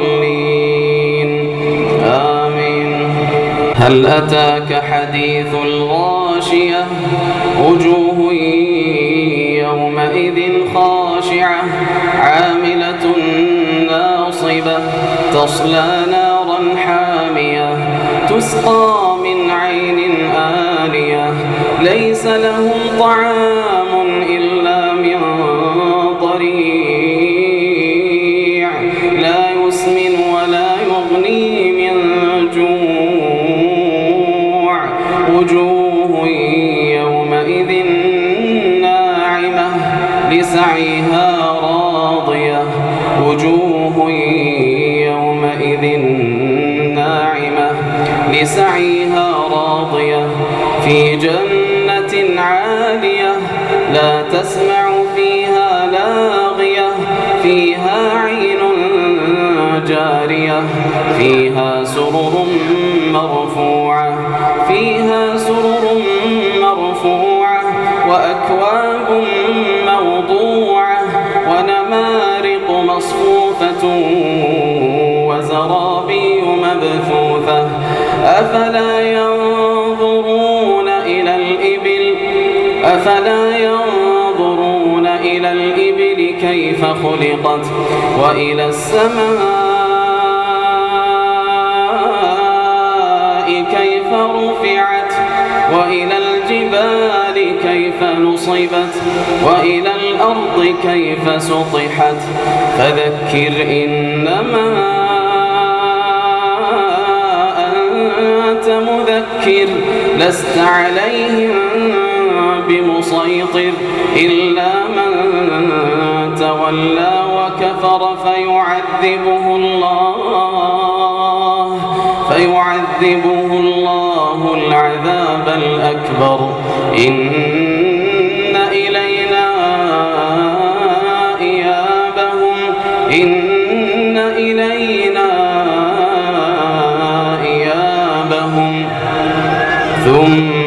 الضالين. آمين. هل أتاك حديث الغاشية؟ وجوه يومئذ خاشعة عاملة ناصبة تصلى نارا حامية تسقى من عين آلية ليس لهم طعام وجوه يومئذ ناعمة لسعيها راضية. وجوه يومئذ ناعمة لسعيها راضية. في جنة عالية لا تسمع فيها لاغية. فيها عين جارية فيها سرر وزرابي مبثوثة. أفلا ينظرون إلى الإبل أفلا ينظرون إلى الإبل كيف خلقت؟ وإلى السماء كيف رفعت؟ وإلى الجبال كيف نصبت؟ وإلى الأرض كيف سطحت؟ فذكر إنما أنت مذكر لست عليهم بمسيطر إلا من تولى وكفر فيعذبه الله فيعذبه الله العذاب الأكبر. إن ثم